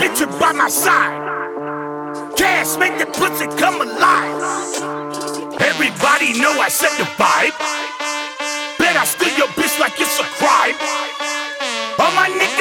picture by my side. Cash make the pussy come alive. Everybody know I set the vibe. Bet I steal your bitch like it's a crime. All my niggas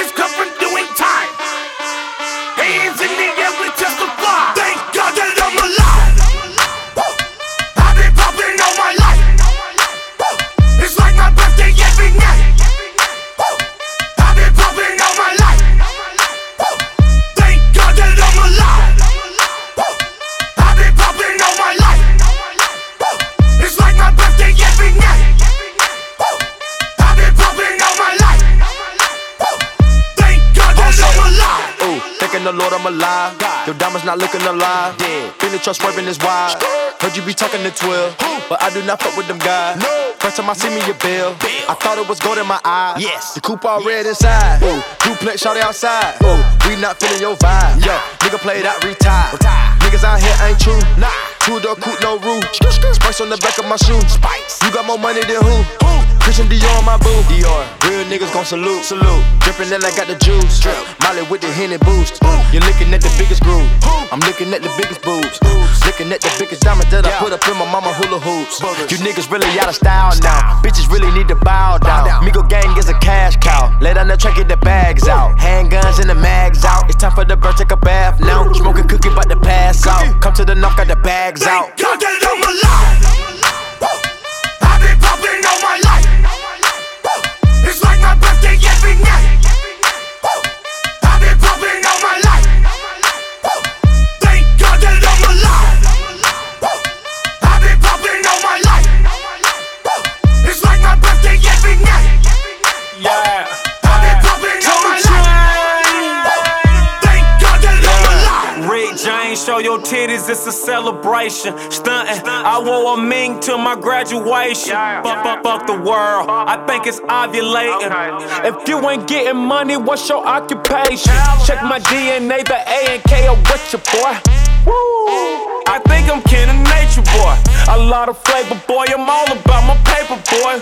Lord I'm alive. Your diamonds not looking alive. Been the trust swerving is wide. Heard you be talking to 12, but I do not fuck with them guys. First time I see me a bill, I thought it was gold in my eyes. Yes. The coupe all red inside. Ooh, duplex shot outside. Ooh, we not feeling your vibe. Yo, nigga played out, retired. Niggas out here ain't true. Nah, two door coupe, no roof. Spice on the back of my shoe. Spice. You got more money than who? Christian Dior on my boo. Dior. Real niggas gon' salute. Salute. Drippin' and I got the juice. Drip. Molly with the Henny boost. You're looking at the biggest groove. I'm looking at the biggest boobs. Looking at the biggest diamond that I put up in my mama hula hoops. You niggas really out of style now. Bitches really need to bow down. Migo gang is a cash cow. Lay down the track, get the bags out. Handguns and the mags out. It's time for the bird, take a bath now. Smoking cookie, about to pass out. Come to the knock, got the bags out. Thank God that I'm alive. Show your titties, it's a celebration. Stuntin', I wore a mink to my graduation. Fuck, fuck, fuck the world, I think it's ovulating. If you ain't getting money, what's your occupation? Check my DNA, the A and K are with your boy. Woo. I think I'm kin of nature, boy. A lot of flavor, boy. I'm all about my paper, boy.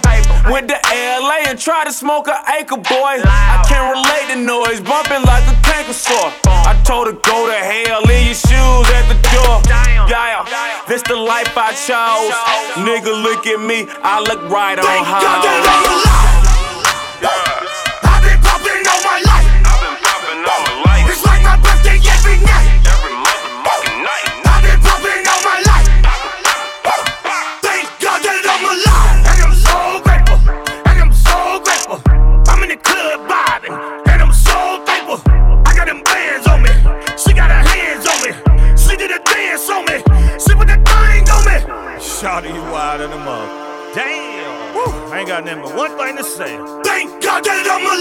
Went to LA and tried to smoke an acre, boy. I can't relate to noise, bumping like a tanker saw. I told her go to hell, leave your shoes this the life I chose. Nigga, look at me, I look right on Thank Shawty, you wild in the mug. Damn. Woo. I ain't got nothing but one thing to say. Thank God that I'm alive.